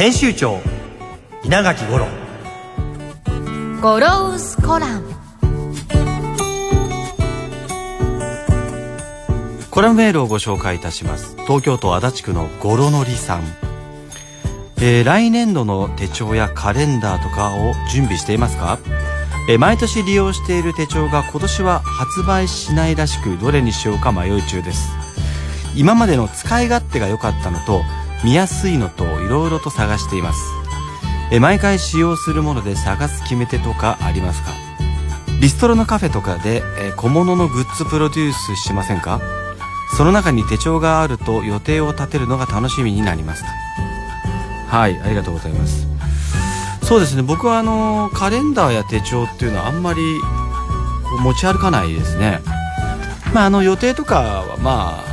編集長稲垣五郎。ゴロウスコラム。コラムメールをご紹介いたします。東京都足立区のゴロノリさん、えー来年度の手帳やカレンダーとかを準備していますか、えー毎年利用している手帳が今年は発売しないらしくどれにしようか迷い中です。今までの使い勝手が良かったのと見やすいのといろいろと探しています。え毎回使用するもので探す決め手とかありますか？リストロのカフェとかで、え小物のグッズプロデュースしませんか？その中に手帳があると予定を立てるのが楽しみになりましたはいありがとうございます。そうですね僕はあのカレンダーや手帳っていうのはあんまり持ち歩かないですね。まああの予定とかはまあ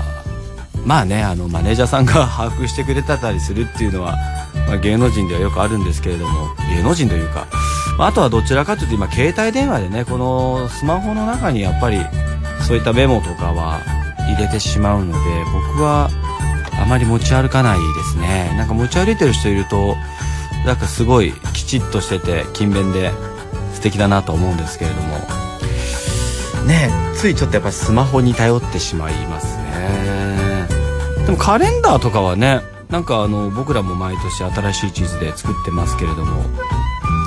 まあねあのマネージャーさんが把握してくれてたりするっていうのは、まあ、芸能人ではよくあるんですけれども芸能人というか、まああとはどちらかというと今携帯電話でねこのスマホの中にやっぱりそういったメモとかは入れてしまうので僕はあまり持ち歩かないですね。なんか持ち歩いてる人いるとなんかすごいきちっとしてて勤勉で素敵だなと思うんですけれども。ねついちょっとやっぱりスマホに頼ってしまいますね。でもカレンダーとかはねなんかあの僕らも毎年新しい地図で作ってますけれども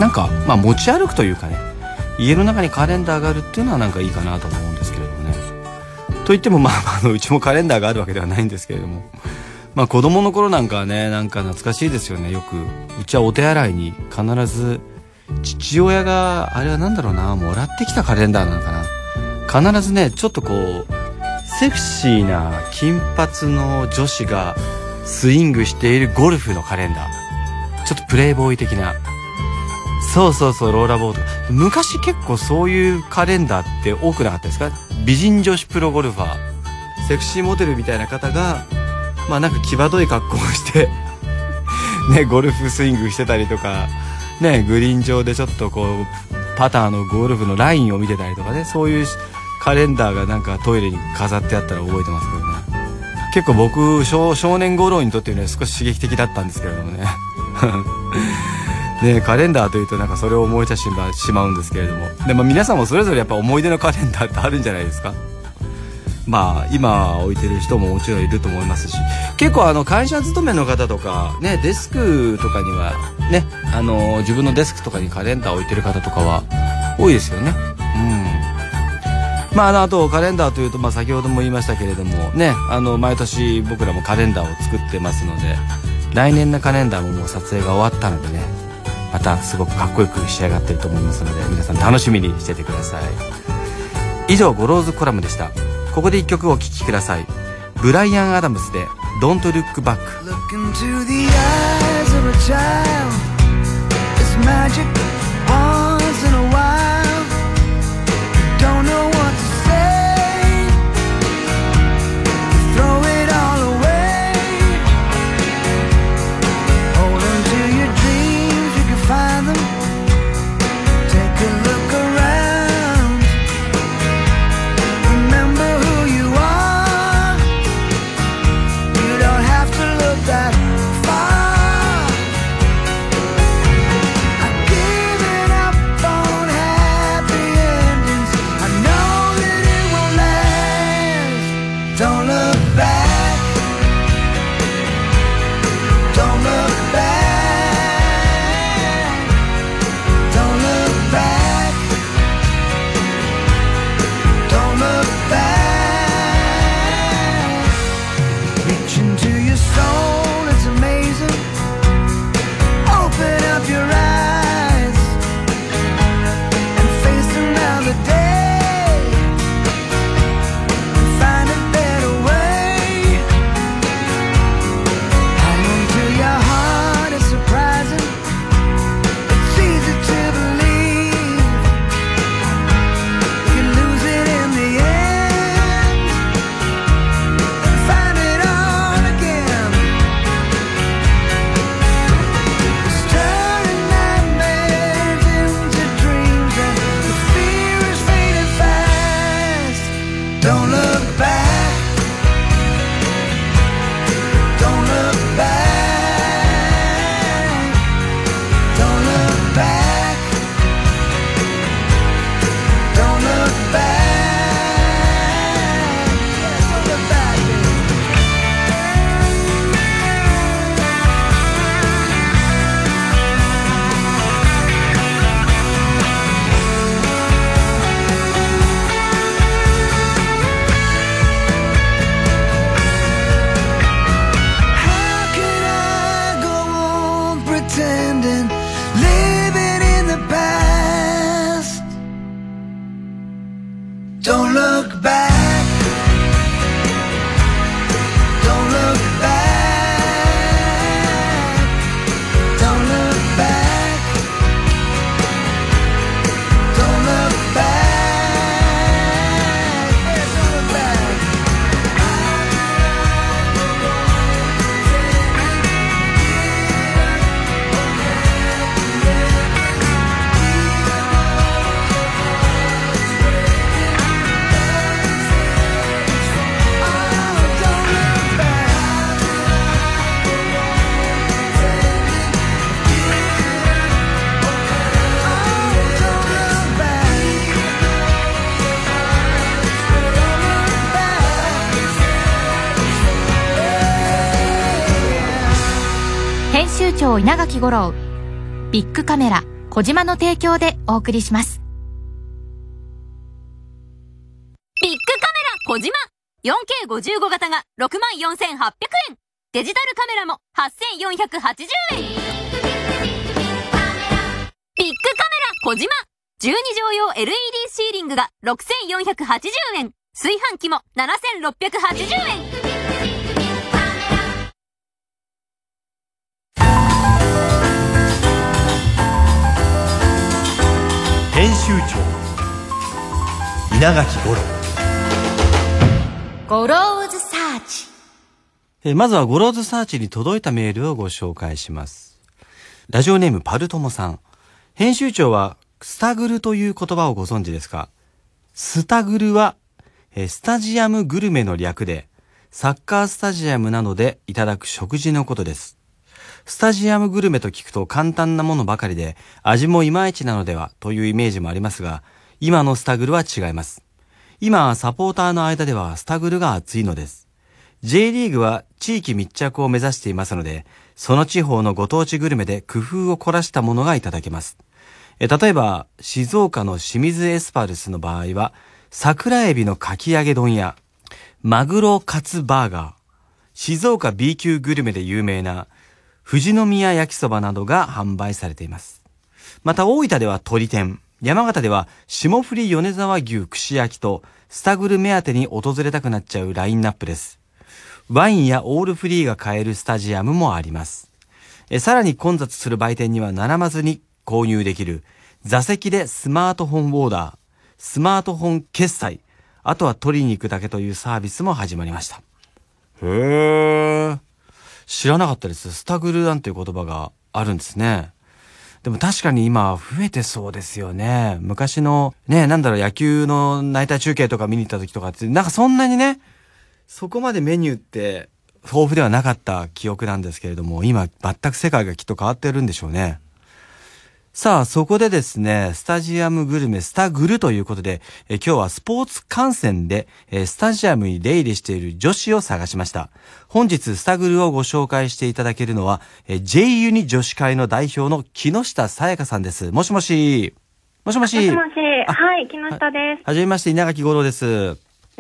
なんかまあ持ち歩くというかね家の中にカレンダーがあるっていうのはなんかいいかなと思うんですけれどもね。といってもまああのうちもカレンダーがあるわけではないんですけれどもまあ子供の頃なんかはねなんか懐かしいですよね。よくうちはお手洗いに必ず父親があれは何だろうなもらってきたカレンダーなのかな。必ずねちょっとこうセクシーな金髪の女子がスイングしているゴルフのカレンダー。ちょっとプレイボーイ的な。そうそうそうローラーボード。昔結構そういうカレンダーって多くなかったですか？美人女子プロゴルファー。セクシーモデルみたいな方がまあなんか際どい格好をしてねゴルフスイングしてたりとかねグリーン上でちょっとこうパターのゴルフのラインを見てたりとかねそういうカレンダーがなんかトイレに飾ってあったら覚えてますけどね。結構僕少少年頃にとってね少し刺激的だったんですけれどもね。ねカレンダーというとなんかそれを思い出してしまうんですけれども。でも皆さんもそれぞれやっぱ思い出のカレンダーってあるんじゃないですか。まあ今置いてる人ももちろんいると思いますし。結構あの会社勤めの方とかねデスクとかにはねあの自分のデスクとかにカレンダー置いてる方とかは多いですよね。まああのあとカレンダーというとまあ先ほども言いましたけれどもねあの毎年僕らもカレンダーを作ってますので来年のカレンダーももう撮影が終わったのでねまたすごくかっこよく仕上がってると思いますので皆さん楽しみにしててください。以上ゴローズコラムでした。ここで一曲お聴きください。ブライアン・アダムスで「Don't Look Back 長稲垣吾郎。ビッグカメラ小島の提供でお送りします。ビッグカメラ小島。4K55 型が64,800円。デジタルカメラも8,480円。ビッグカメラ小島。12畳用 LED シーリングが6,480円。炊飯器も7,680円。長稲垣吾郎ゴローズサーチえーまずはゴローズサーチに届いたメールをご紹介します。ラジオネームパルトモさん。編集長はスタグルという言葉をご存知ですか？スタグルは、えースタジアムグルメの略で、サッカースタジアムなどでいただく食事のことです。スタジアムグルメと聞くと簡単なものばかりで、味もいまいちなのではというイメージもありますが、今のスタグルは違います。今、サポーターの間ではスタグルが熱いのです。J リーグは地域密着を目指していますので、その地方のご当地グルメで工夫を凝らしたものがいただけます。え例えば、静岡の清水エスパルスの場合は、桜エビのかき揚げ丼や、マグロカツバーガー、静岡 B 級グルメで有名な、富士宮焼きそばなどが販売されています。また大分では鳥天、山形では霜降り米沢牛串焼きとスタグル目当てに訪れたくなっちゃうラインナップです。ワインやオールフリーが買えるスタジアムもあります。えさらに混雑する売店には並ばずに購入できる座席でスマートフォンオーダー、スマートフォン決済、あとは取りに行くだけというサービスも始まりました。へー。知らなかったです。スタグルなんていう言葉があるんですね。でも確かに今増えてそうですよね。昔のね、なんだろう、野球のナイター中継とか見に行った時とかって、なんかそんなにね、そこまでメニューって豊富ではなかった記憶なんですけれども、今全く世界がきっと変わってるんでしょうね。さあ、そこでですね、スタジアムグルメ、スタグルということで、え今日はスポーツ観戦で、えスタジアムに出入りしている女子を探しました。本日、スタグルをご紹介していただけるのは、え J ユニ女子会の代表の木下さやかさんです。もしもし。もしもし。もしもし、あはい、木下です。はじめまして、稲垣吾郎です。よ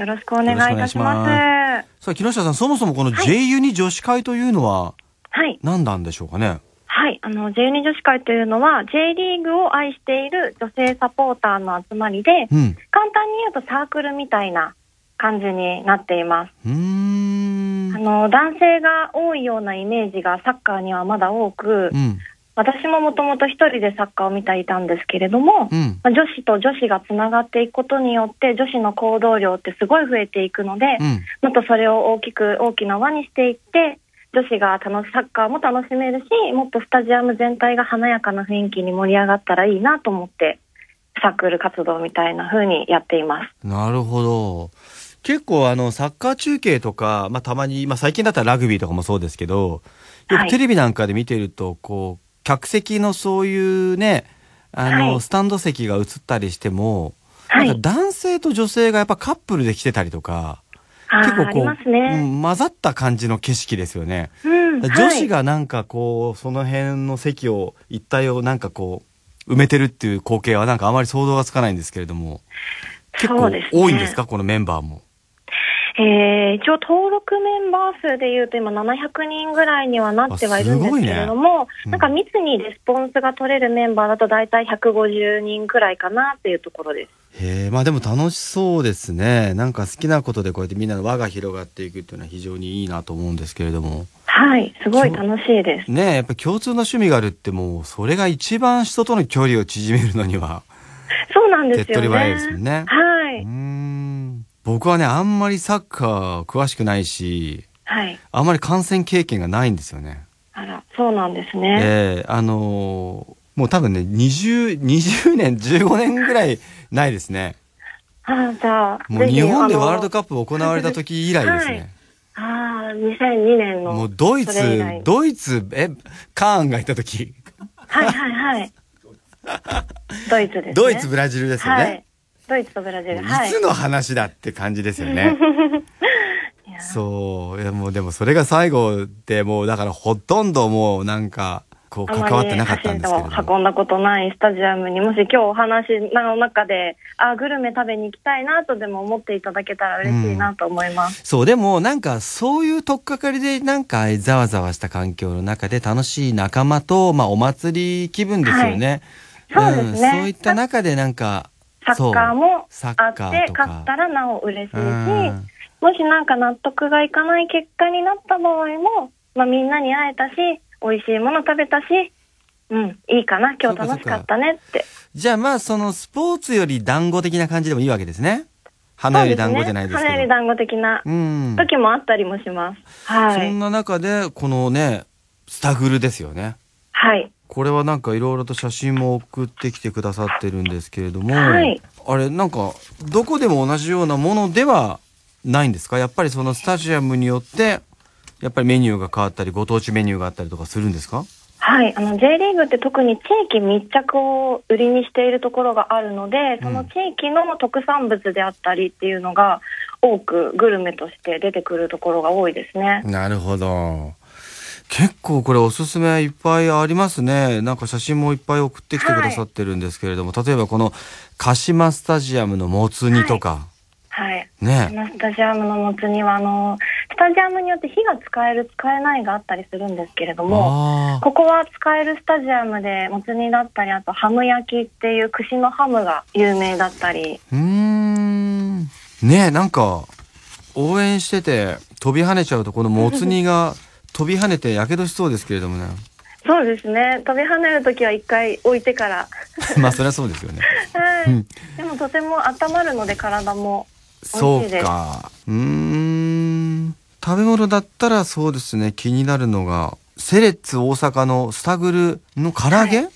ろしくお願いいたします。さあ、木下さん、そもそもこの J ユニ女子会というのははい、何なんでしょうかね？はい、あの J2 女子会というのは J リーグを愛している女性サポーターの集まりで、うん。簡単に言うとサークルみたいな感じになっています。あ。の男性が多いようなイメージがサッカーにはまだ多く、うん。私ももともと一人でサッカーを見ていたんですけれども、うん。まあ女子と女子がつながっていくことによって女子の行動量ってすごい増えていくので、うん。もっとそれを大きく大きな輪にしていって女子が楽しサッカーも楽しめるしもっとスタジアム全体が華やかな雰囲気に盛り上がったらいいなと思ってサークル活動みたいな風にやっています。なるほど。結構あの、サッカー中継とか、まあたまに、まあ最近だったらラグビーとかもそうですけど、よはいくテレビなんかで見てると、こう、客席のそういうね、あの、はいスタンド席が映ったりしても、はいなんか男性と女性がやっぱカップルで来てたりとか、結構こう、ね。うん混ざった感じの景色ですよね。うん、女子がなんかこう、その辺の席を、一帯をなんかこう、埋めてるっていう光景はなんかあまり想像がつかないんですけれども、結構多いんですか？このメンバーも。えー一応登録メンバー数でいうと今700人ぐらいにはなってはいるんですけれども、うんなんか密にレスポンスが取れるメンバーだと大体150人くらいかなっていうところです。へえ、まあでも楽しそうですね。なんか好きなことでこうやってみんなの輪が広がっていくっていうのは非常にいいなと思うんですけれども。はい、すごい楽しいです。ねえ、やっぱ共通の趣味があるってもう、それが一番人との距離を縮めるのには、そうなんですよね。手っ取り早いですもんねはい。うーん。僕はね、あんまりサッカー詳しくないし、はい。あんまり観戦経験がないんですよね。あら、そうなんですね。ええあのーもう多分ね、20、20年、15年ぐらいないですね。あじゃあ、もう日本でワールドカップ行われた時以来ですね。ああ、2002年の。もうドイツ来、ドイツ、え、カーンがいた時、はいはいはい。ドイツです、ね。ドイツ、ブラジルですよはいね。。ドイツとブラジル。い。いつの話だって感じですよね。そう。いやもうでもそれが最後でもうだからほとんどもうなんか、こう関わってなかったんですけれど運んだことないスタジアムにもし今日お話の中であグルメ食べに行きたいなとでも思っていただけたら嬉しいなと思います、そう、でもなんかそういうとっかかりでなんかざわざわした環境の中で楽しい仲間と、まあお祭り気分ですよね。はいそうですねんそういった中でなんか、サッカーもあって勝ったらなお嬉しいし、うんもしなんか納得がいかない結果になった場合も、まあ、みんなに会えたし美味しいもの食べたしうんいいかな今日楽しかったねってじゃあまあそのスポーツより団子的な感じでもいいわけですね。花より団子じゃないですけど。花より団子的なうん。時もあったりもします、はいそんな中で、このね、スタグルですよね。はいこれはなんかいろいろと写真も送ってきてくださってるんですけれども、はい。あれなんかどこでも同じようなものではないんですか？やっぱりそのスタジアムによってやっぱりメニューが変わったりご当地メニューがあったりとかするんですか？はい、あの J リーグって特に地域密着を売りにしているところがあるので、その地域の特産物であったりっていうのが多くグルメとして出てくるところが多いですね。なるほど。結構これおすすめいっぱいありますね。なんか写真もいっぱい送ってきてくださってるんですけれども、例えばこの鹿島スタジアムのもつ煮とか、はい。こね。のスタジアムのもつ煮はあのスタジアムによって火が使える使えないがあったりするんですけれども。あここは使えるスタジアムでもつ煮だったりあとハム焼きっていう串のハムが有名だったりーうーん。ねえ、なんか、応援してて飛び跳ねちゃうとこのもつ煮が飛び跳ねてやけどしそうですけれどもね。そうですね。飛び跳ねるときは一回置いてから。まあそりゃそうですよね。はい。うん。でもとても温まるので体もそう美味しいです。か。うーん。食べ物だったらそうですね、気になるのが、セレッツ大阪のスタグルの唐揚げ、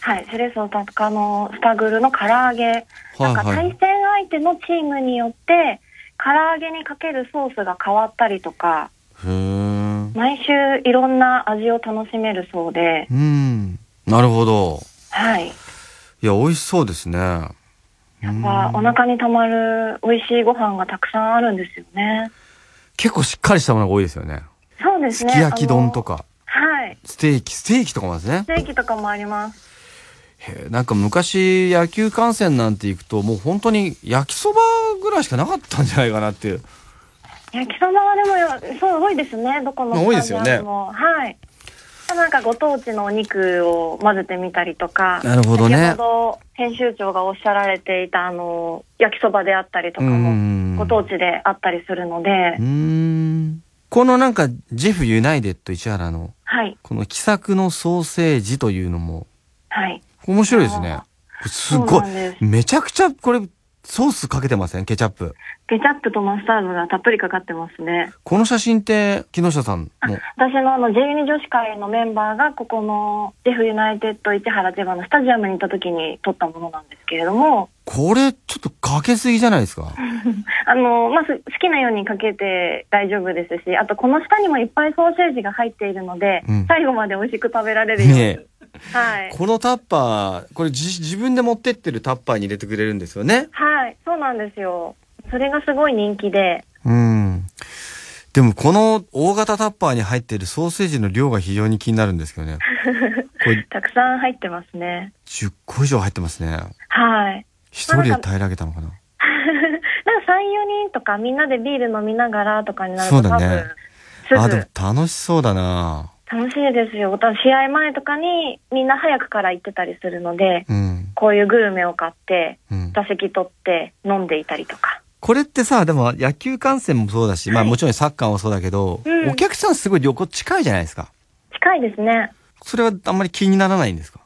はい。セレソタカのスタグルの唐揚げ。なんか対戦相手のチームによって唐揚げにかけるソースが変わったりとか。へー毎週いろんな味を楽しめるそうでうん。なるほど。はいいや、美味しそうですね。やっぱお腹にたまる美味しいご飯がたくさんあるんですよね結構しっかりしたものが多いですよね。そうですねすき焼き丼とか、あのはいステーキ、ステーキとかもですねス。テーキとかもありますへーなんか昔野球観戦なんて行くともう本当に焼きそばぐらいしかなかったんじゃないかなっていう。焼きそばはでもよそう多いですねどこの多いですよね。はい。なんかご当地のお肉を混ぜてみたりとかなるほどね。先ほど編集長がおっしゃられていたあの焼きそばであったりとかうん。もご当地であったりするので。うーん。このなんかジェフユナイテッド市原のはい。この喜作のソーセージというのもはい。面白いですね。あ。すごい。めちゃくちゃこれソースかけてません？ケチャップ。ケチャップとマスタードがたっぷりかかってますねこの写真って木下さんの？私のあの J2 女子会のメンバーがここのジェフユナイテッド市原千葉のスタジアムに行った時に撮ったものなんですけれどもこれちょっとかけすぎじゃないですか？あの、まあ、す好きなようにかけて大丈夫ですし、あとこの下にもいっぱいソーセージが入っているので、うん最後まで美味しく食べられるように。ねはい。このタッパー、これじ自分で持ってってるタッパーに入れてくれるんですよね？はい、そうなんですよ。それがすごい人気で、うん。でもこの大型タッパーに入っているソーセージの量が非常に気になるんですけどね。これたくさん入ってますね。10個以上入ってますね。はい。一人で平らげたのかな？なんか3、4人とかみんなでビール飲みながらとかになるとそうだねあ、でも楽しそうだな楽しいですよ。試合前とかにみんな早くから行ってたりするので、うん。こういうグルメを買って、うん。座席取って飲んでいたりとか。これってさ、でも野球観戦もそうだし、まあもちろんサッカーもそうだけど、うんお客さんすごい横近いじゃないですか。近いですね。それはあんまり気にならないんですか？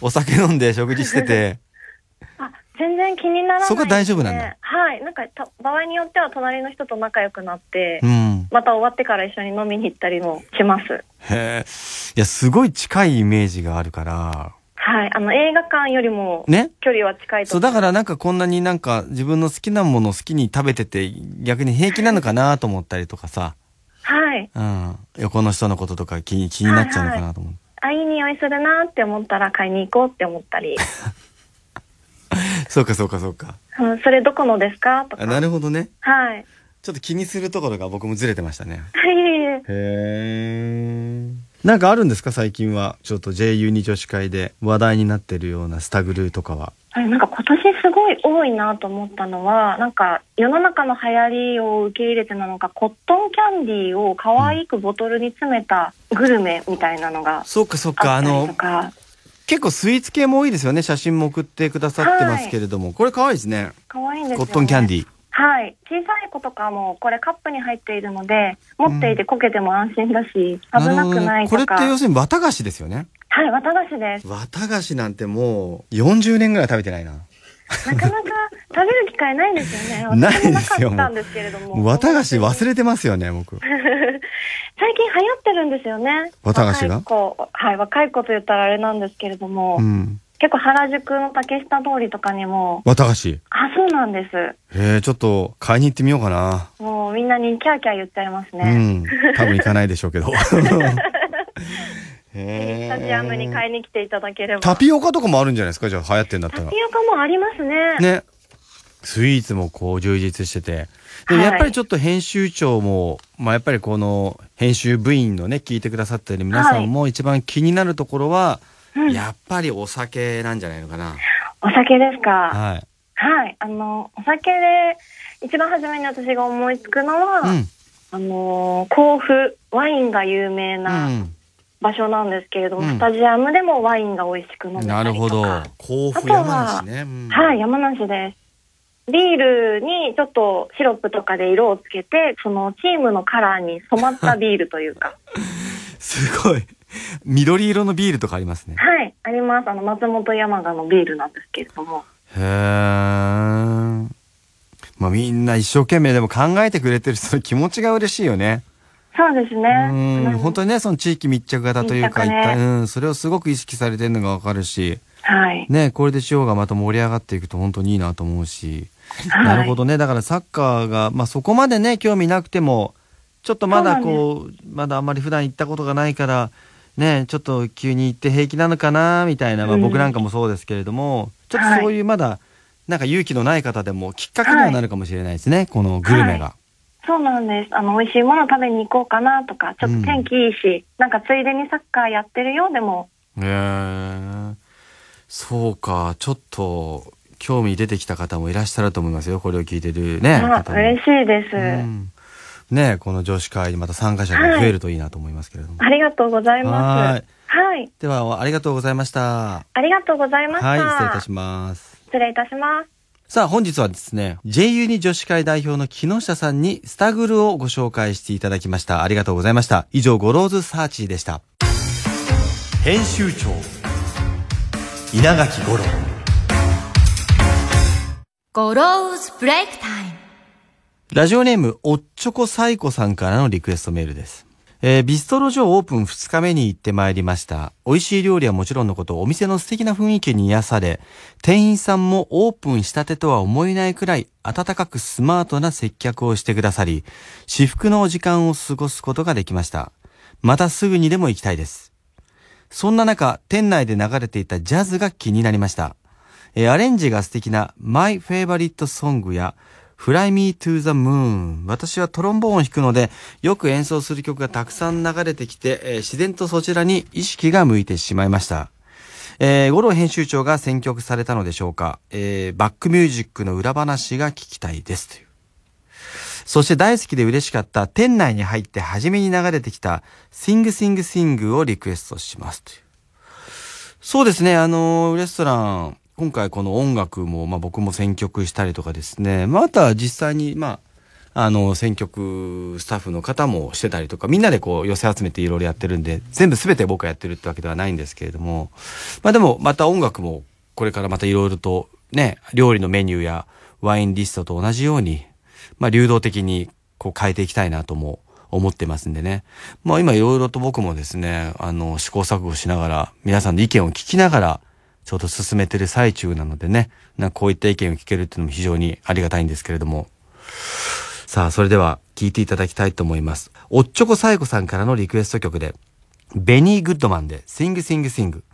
お酒飲んで食事してて、あ、全然気にならない。そこは大丈夫なんだはい。なんかた、場合によっては隣の人と仲良くなって、うん。また終わってから一緒に飲みに行ったりもします。へえ。いや、すごい近いイメージがあるから、はい。あの、映画館よりも、ね？距離は近いとそう、だからなんかこんなになんか自分の好きなものを好きに食べてて逆に平気なのかなと思ったりとかさ、はい。うん。横の人のこととか気に気になっちゃうのかなと思う。あ、いい匂いするなって思ったら買いに行こうって思ったり、そうかそうかそうか。うん、それどこのですかとか。あなるほどね。はい。ちょっと気にするところが僕もずれてましたね。は い。へえ。なんかあるんですか？最近は。ちょっと JU2 女子会で話題になってるようなスタグルとかは。はいなんか今年すごい多いなと思ったのは、なんか世の中の流行りを受け入れてなのか、コットンキャンディーを可愛くボトルに詰めたグルメみたいなのがそっかそっか、ああったりのと、か、結構スイーツ系も多いですよね。写真も送ってくださってますけれども。これ可愛いですね。可愛いんですよ、ね。コットンキャンディー。はい。小さい子とかも、これカップに入っているので、持っていてこけても安心だし、危なくないるほどねこれとか。って要するに綿菓子ですよね。はい、綿菓子です。綿菓子なんてもう40年ぐらい食べてないな。なかなか食べる機会ないですよね。ないですよなかったんですけれども。綿菓子忘れてますよね、僕。最近流行ってるんですよね。綿菓子が？若い子、はい、若い子と言ったらあれなんですけれども、うん。結構原宿の竹下通りとかにも、綿菓子？あ、そうなんです。えー、ちょっと買いに行ってみようかな。もうみんなにキャーキャー言っちゃいますうね。ん。多分行かないでしょうけど。スへタジアムに買いに来ていただければ。タピオカとかもあるんじゃないですか？じゃあ流行ってんだったらタピ。オカもありますね。ね。スイーツもこう充実してて。でもはいやっぱりちょっと編集長も、まあやっぱりこの編集部員のね、聞いてくださってる皆さんも一番気になるところは、うん やっぱりお酒なんじゃないのかな。お酒ですか？はい。はい。あの、お酒で、一番初めに私が思いつくのは、うん。あの、甲府、ワインが有名う。なん場所なんですけれども、うんスタジアムでもワインが美味しく飲めたりとか。なるほど。甲府あとは山梨ね。うんはい、山梨です。ビールにちょっとシロップとかで色をつけて、そのチームのカラーに染まったビールというか。すごい。緑色のビールとかありますね。はい、あります。あの、松本山雅のビールなんですけれども。へー。まあみんな一生懸命でも考えてくれてる人の気持ちが嬉しいよね。そうですね。うん、本当にね、その地域密着型というか、ね一体、うん、それをすごく意識されてるのがわかるし、はい。ね、これで地方がまた盛り上がっていくと本当にいいなと思うし、はいなるほどね。だからサッカーが、まあそこまでね、興味なくても、ちょっとまだこう、まだあんまり普段行ったことがないから、ね、ちょっと急に行って平気なのかな、みたいな、まあうん。僕なんかもそうですけれども、ちょっとそういうまだ、なんか勇気のない方でもきっかけにはなるかもしれないですね、このグルメが。そうなんです。あの、美味しいもの食べに行こうかなとか、ちょっと天気いいし、なんかついでにサッカーやってるようでも、へえそうかちょっと興味出てきた方もいらっしゃると思いますよこれを聞いてるねまあ、嬉しいです。うんねこの女子会にまた参加者が増えるといいなと思いますけれども、ありがとうございはます。い。はい。ではありがとうございました。ありがとうございました。はい失礼いたします。失礼いたします。さあ本日はですね JU2 女子会代表の木下さんにスタグルをご紹介していただきました。ありがとうございました。以上ゴローズサーチでした。編集長稲垣五郎。ゴローズブレイクタイムラジオネーム、おっちょこサイコさんからのリクエストメールです。えービストロジョーオープン2日目に行ってまいりました。美味しい料理はもちろんのこと、お店の素敵な雰囲気に癒され、店員さんもオープンしたてとは思えないくらい温かくスマートな接客をしてくださり、至福の時間を過ごすことができました。またすぐにでも行きたいです。そんな中、店内で流れていたジャズが気になりました。えーアレンジが素敵な My Favorite Song や Fly Me to the Moon。私はトロンボーンを弾くので、よく演奏する曲がたくさん流れてきて、えー自然とそちらに意識が向いてしまいました。えー、五郎編集長が選曲されたのでしょうか。えーバックミュージックの裏話が聞きたいです。という。そして大好きで嬉しかった店内に入って初めに流れてきた Sing Sing Sing をリクエストしますという。そうですね、あのー、レストラン、今回この音楽も、まあ僕も選曲したりとかですね、まああとは実際に、まあ、あの、選曲スタッフの方もしてたりとか、みんなでこう寄せ集めていろいろやってるんで、全部全て僕がやってるってわけではないんですけれども、まあでもまた音楽もこれからまたいろいろとね、料理のメニューやワインリストと同じように、まあ流動的にこう変えていきたいなとも思ってますんでね。まあ今いろいろと僕もですね、あの試行錯誤しながら、皆さんの意見を聞きながら、ちょうど進めてる最中なのでね、なんかこういった意見を聞けるっていうのも非常にありがたいんですけれども。さあ、それでは聞いていただきたいと思います。おっちょこさえこさんからのリクエスト曲で、ベニー・グッドマンで、シング・シング・シング。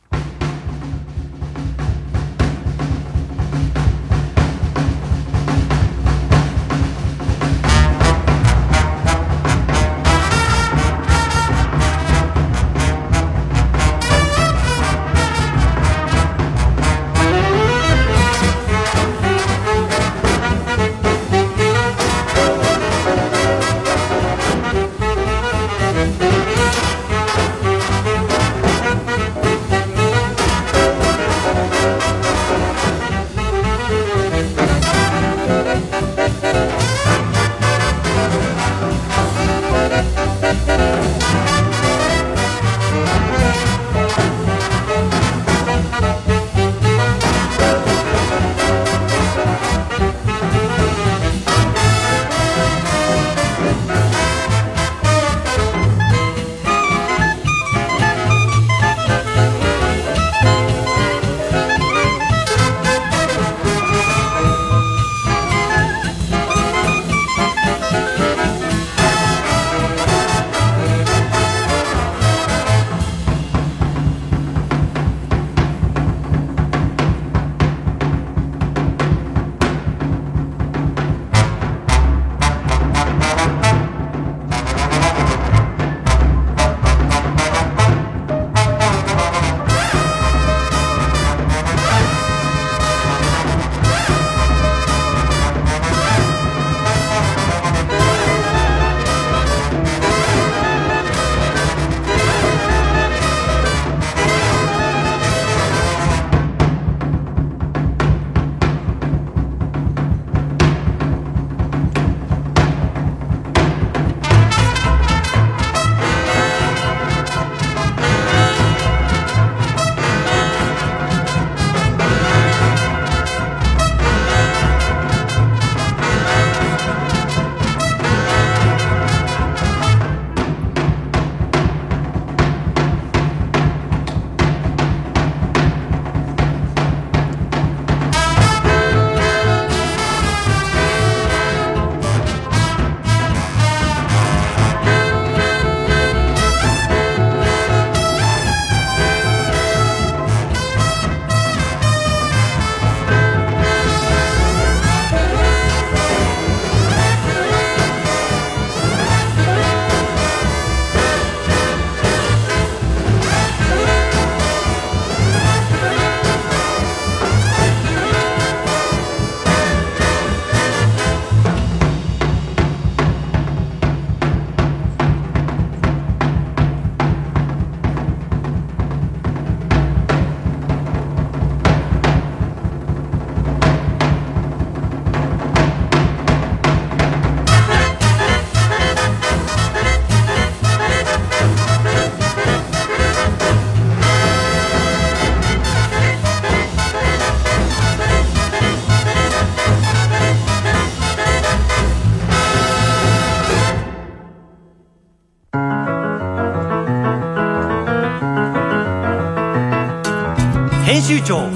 長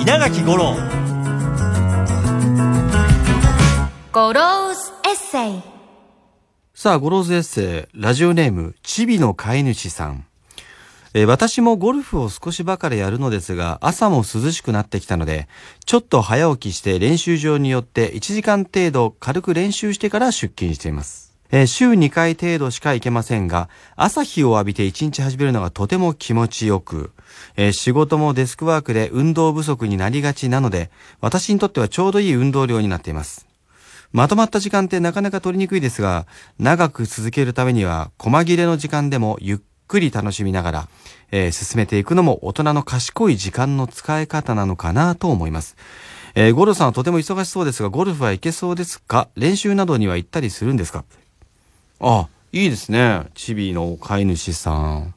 稲垣吾郎ゴローズエッセイさあ、ゴローズエッセイ、ラジオネーム、チビの飼い主さん。えー私もゴルフを少しばかりやるのですが、朝も涼しくなってきたので、ちょっと早起きして練習場によって1時間程度軽く練習してから出勤しています。えー週2回程度しか行けませんが、朝日を浴びて1日始めるのがとても気持ちよく、えー仕事もデスクワークで運動不足になりがちなので、私にとってはちょうどいい運動量になっています。まとまった時間ってなかなか取りにくいですが、長く続けるためには、細切れの時間でもゆっくり楽しみながら、えー進めていくのも大人の賢い時間の使い方なのかなと思います。えーゴルフさんはとても忙しそうですが、ゴルフは行けそうですか？練習などには行ったりするんですか？あ、いいですね。チビの飼い主さん。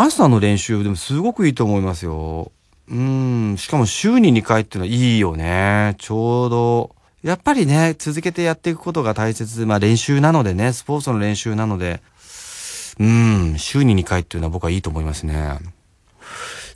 朝の練習でもすごくいいと思いますよ。うん、しかも週に2回っていうのはいいよね。ちょうど。やっぱりね、続けてやっていくことが大切。まあ練習なのでね、スポーツの練習なので、うん、週に2回っていうのは僕はいいと思いますね。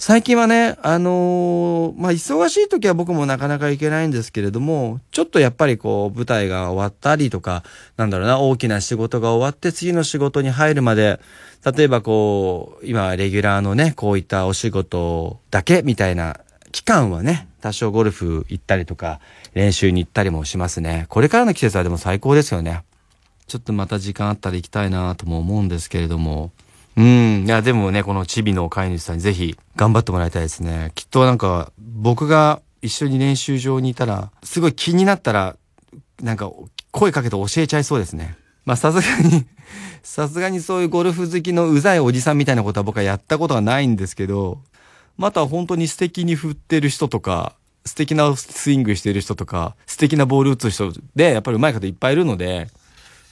最近はね、あのーまあ、忙しい時は僕もなかなか行けないんですけれども、ちょっとやっぱりこう、舞台が終わったりとか、なんだろうな、大きな仕事が終わって次の仕事に入るまで、例えばこう、今、レギュラーのね、こういったお仕事だけみたいな期間はね、多少ゴルフ行ったりとか、練習に行ったりもしますね。これからの季節はでも最高ですよね。ちょっとまた時間あったら行きたいなとも思うんですけれども。うん。いや、でもね、このチビの飼い主さんにぜひ頑張ってもらいたいですね。きっとなんか、僕が一緒に練習場にいたら、すごい気になったら、なんか、声かけて教えちゃいそうですね。まあ、さすがに、さすがにそういうゴルフ好きのうざいおじさんみたいなことは僕はやったことはないんですけど、また本当に素敵に振ってる人とか、素敵なスイングしてる人とか、素敵なボール打つ人で、やっぱり上手い方いっぱいいるので、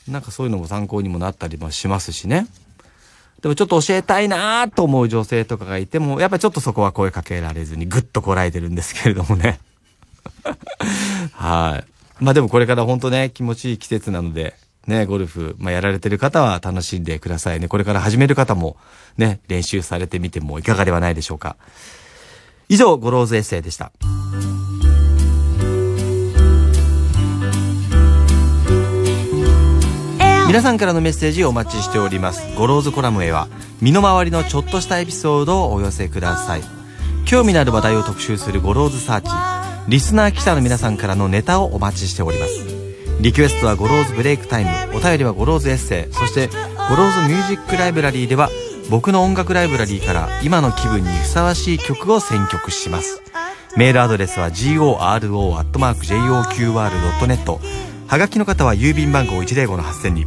なんかそういうのも参考にもなったりもしますしね。でもちょっと教えたいなと思う女性とかがいても、やっぱりちょっとそこは声かけられずにぐっとこらえてるんですけれどもね。はい。まあでもこれから本当ね、気持ちいい季節なので、ね、ゴルフ、まあやられてる方は楽しんでくださいね。これから始める方もね、練習されてみてもいかがではないでしょうか。以上、ゴローズエッセイでした。皆さんからのメッセージをお待ちしております。ゴローズコラムへは、身の回りのちょっとしたエピソードをお寄せください。興味のある話題を特集するゴローズサーチ。リスナー記者の皆さんからのネタをお待ちしております。リクエストはゴローズブレイクタイム、お便りはゴローズエッセイ、そしてゴローズミュージックライブラリーでは、僕の音楽ライブラリーから今の気分にふさわしい曲を選曲します。メールアドレスは goro@joqr.net はがきの方は郵便番号105-8000に